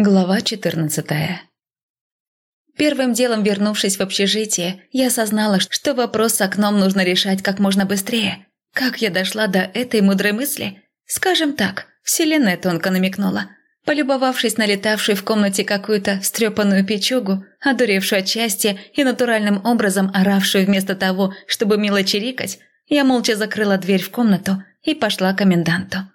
Глава 14 Первым делом, вернувшись в общежитие, я осознала, что вопрос с окном нужно решать как можно быстрее. Как я дошла до этой мудрой мысли? Скажем так, вселенная тонко намекнула. Полюбовавшись на летавшую в комнате какую-то встрепанную печугу, одуревшую от счастья и натуральным образом оравшую вместо того, чтобы мило чирикать, я молча закрыла дверь в комнату и пошла к коменданту.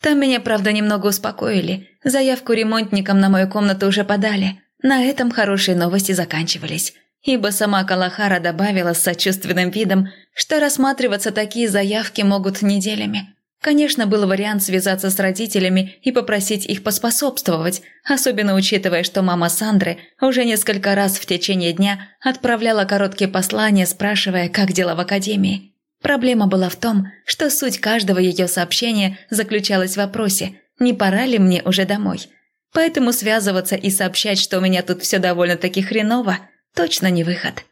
Там меня, правда, немного успокоили. Заявку ремонтникам на мою комнату уже подали. На этом хорошие новости заканчивались. Ибо сама Калахара добавила с сочувственным видом, что рассматриваться такие заявки могут неделями. Конечно, был вариант связаться с родителями и попросить их поспособствовать, особенно учитывая, что мама Сандры уже несколько раз в течение дня отправляла короткие послания, спрашивая, как дела в академии. Проблема была в том, что суть каждого ее сообщения заключалась в вопросе «Не пора ли мне уже домой?». Поэтому связываться и сообщать, что у меня тут все довольно-таки хреново, точно не выход.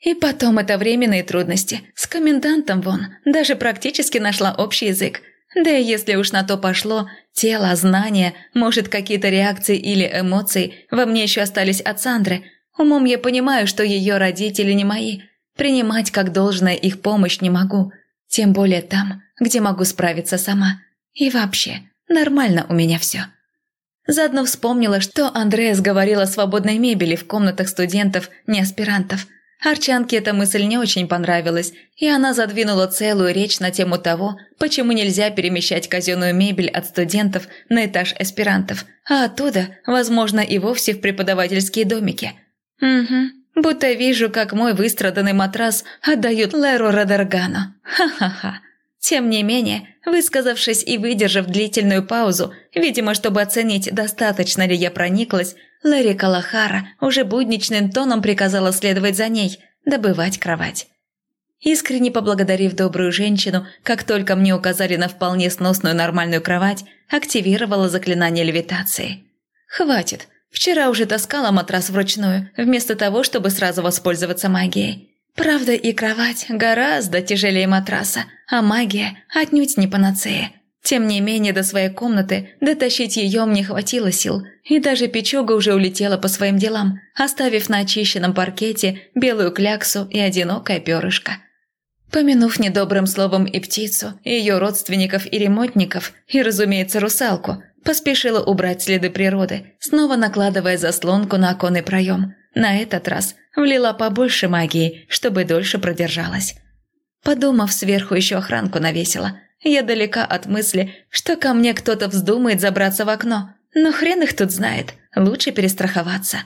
И потом это временные трудности. С комендантом вон, даже практически нашла общий язык. Да и если уж на то пошло, тело, знания, может, какие-то реакции или эмоции во мне еще остались от Сандры. Умом я понимаю, что ее родители не мои – Принимать как должное их помощь не могу, тем более там, где могу справиться сама. И вообще, нормально у меня все. Заодно вспомнила, что Андреас говорил о свободной мебели в комнатах студентов, не аспирантов. Арчанке эта мысль не очень понравилась, и она задвинула целую речь на тему того, почему нельзя перемещать казенную мебель от студентов на этаж аспирантов, а оттуда, возможно, и вовсе в преподавательские домики. Угу, Будто вижу, как мой выстраданный матрас отдают Леру Радаргану. Ха-ха-ха. Тем не менее, высказавшись и выдержав длительную паузу, видимо, чтобы оценить, достаточно ли я прониклась, Лэри Калахара уже будничным тоном приказала следовать за ней, добывать кровать. Искренне поблагодарив добрую женщину, как только мне указали на вполне сносную нормальную кровать, активировала заклинание левитации. «Хватит, Вчера уже таскала матрас вручную, вместо того, чтобы сразу воспользоваться магией. Правда, и кровать гораздо тяжелее матраса, а магия отнюдь не панацея. Тем не менее, до своей комнаты дотащить ее мне хватило сил, и даже печуга уже улетела по своим делам, оставив на очищенном паркете белую кляксу и одинокое перышко. Помянув недобрым словом и птицу, и ее родственников и ремонтников, и, разумеется, русалку – Поспешила убрать следы природы, снова накладывая заслонку на оконный проем. На этот раз влила побольше магии, чтобы дольше продержалась. Подумав, сверху еще охранку навесила. Я далека от мысли, что ко мне кто-то вздумает забраться в окно. Но хрен их тут знает, лучше перестраховаться.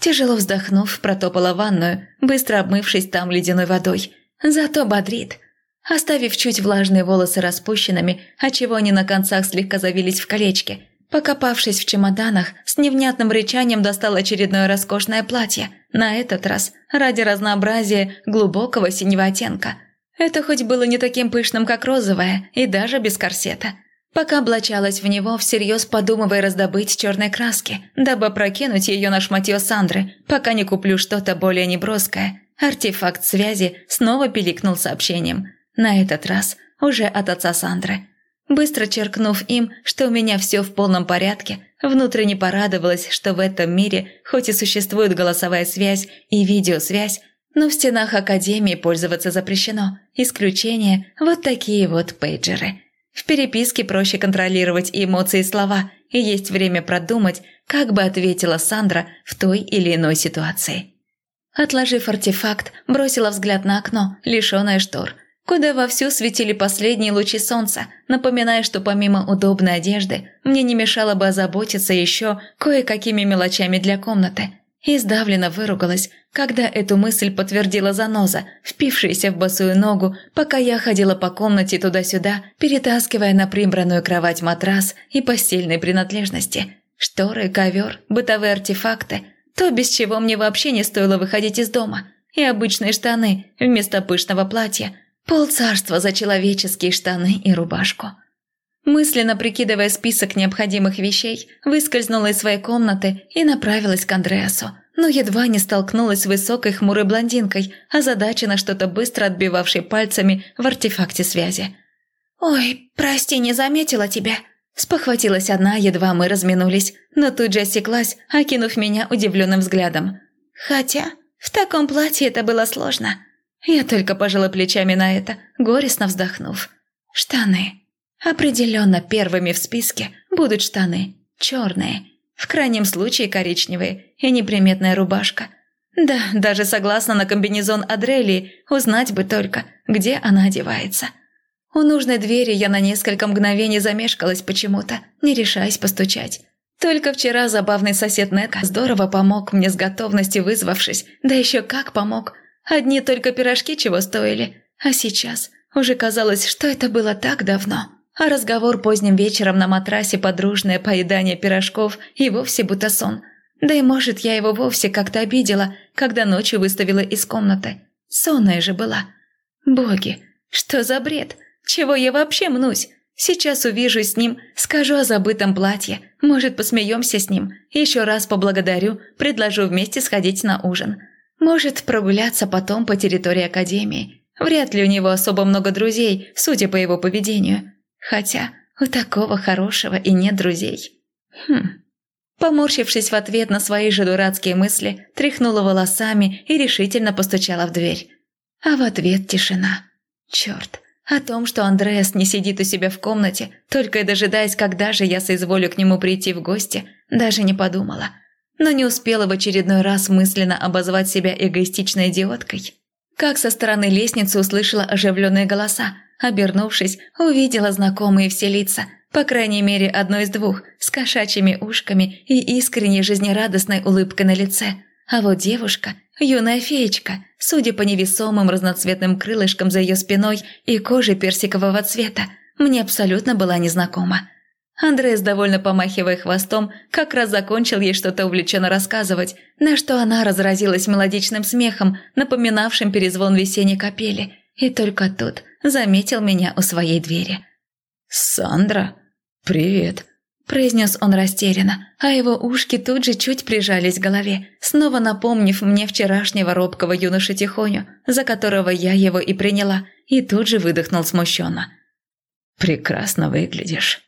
Тяжело вздохнув, протопала ванную, быстро обмывшись там ледяной водой. Зато бодрит – оставив чуть влажные волосы распущенными, отчего они на концах слегка завились в колечки. Покопавшись в чемоданах, с невнятным рычанием достал очередное роскошное платье, на этот раз ради разнообразия глубокого синего оттенка. Это хоть было не таким пышным, как розовое, и даже без корсета. Пока облачалась в него, всерьез подумывая раздобыть черной краски, дабы прокинуть ее на шматье Сандры, пока не куплю что-то более неброское. Артефакт связи снова пиликнул сообщением – на этот раз уже от отца Сандры. Быстро черкнув им, что у меня все в полном порядке, внутренне порадовалась, что в этом мире хоть и существует голосовая связь и видеосвязь, но в стенах Академии пользоваться запрещено. Исключение – вот такие вот пейджеры. В переписке проще контролировать эмоции и слова, и есть время продумать, как бы ответила Сандра в той или иной ситуации. Отложив артефакт, бросила взгляд на окно, лишенное штор, куда вовсю светили последние лучи солнца, напоминая, что помимо удобной одежды, мне не мешало бы озаботиться еще кое-какими мелочами для комнаты. И сдавленно выругалась, когда эту мысль подтвердила заноза, впившаяся в босую ногу, пока я ходила по комнате туда-сюда, перетаскивая на прибранную кровать матрас и постельные принадлежности. Шторы, ковер, бытовые артефакты – то, без чего мне вообще не стоило выходить из дома. И обычные штаны вместо пышного платья – Полцарства за человеческие штаны и рубашку. Мысленно прикидывая список необходимых вещей, выскользнула из своей комнаты и направилась к Андреасу, но едва не столкнулась с высокой хмурой блондинкой, озадачена что-то быстро отбивавшей пальцами в артефакте связи. «Ой, прости, не заметила тебя», Спохватилась одна, едва мы разминулись, но тут же осеклась, окинув меня удивленным взглядом. Хотя в таком платье это было сложно. Я только пожала плечами на это, горестно вздохнув. Штаны. Определенно первыми в списке будут штаны. Черные. В крайнем случае коричневые и неприметная рубашка. Да, даже согласна на комбинезон Адрелии, узнать бы только, где она одевается. У нужной двери я на несколько мгновений замешкалась почему-то, не решаясь постучать. Только вчера забавный сосед Нека здорово помог мне с готовностью вызвавшись, да еще как помог. Одни только пирожки чего стоили, а сейчас уже казалось, что это было так давно. А разговор поздним вечером на матрасе подружное поедание пирожков и вовсе будто сон. Да и может я его вовсе как-то обидела, когда ночью выставила из комнаты. Сонная же была. Боги, что за бред? Чего я вообще мнусь? Сейчас увижу с ним, скажу о забытом платье, может, посмеемся с ним, еще раз поблагодарю, предложу вместе сходить на ужин. Может, прогуляться потом по территории Академии. Вряд ли у него особо много друзей, судя по его поведению. Хотя у такого хорошего и нет друзей. Хм. Поморщившись в ответ на свои же дурацкие мысли, тряхнула волосами и решительно постучала в дверь. А в ответ тишина. Черт, о том, что Андреас не сидит у себя в комнате, только и дожидаясь, когда же я соизволю к нему прийти в гости, даже не подумала. Но не успела в очередной раз мысленно обозвать себя эгоистичной идиоткой. Как со стороны лестницы услышала оживленные голоса, обернувшись, увидела знакомые все лица, по крайней мере одно из двух, с кошачьими ушками и искренней жизнерадостной улыбкой на лице. А вот девушка Юная феечка, судя по невесомым разноцветным крылышкам за ее спиной и коже персикового цвета, мне абсолютно была незнакома. Андреас, довольно помахивая хвостом, как раз закончил ей что-то увлеченно рассказывать, на что она разразилась мелодичным смехом, напоминавшим перезвон весенней капели, и только тут заметил меня у своей двери. «Сандра, привет!» произнес он растерянно, а его ушки тут же чуть прижались к голове, снова напомнив мне вчерашнего робкого юноша Тихоню, за которого я его и приняла, и тут же выдохнул смущенно. «Прекрасно выглядишь».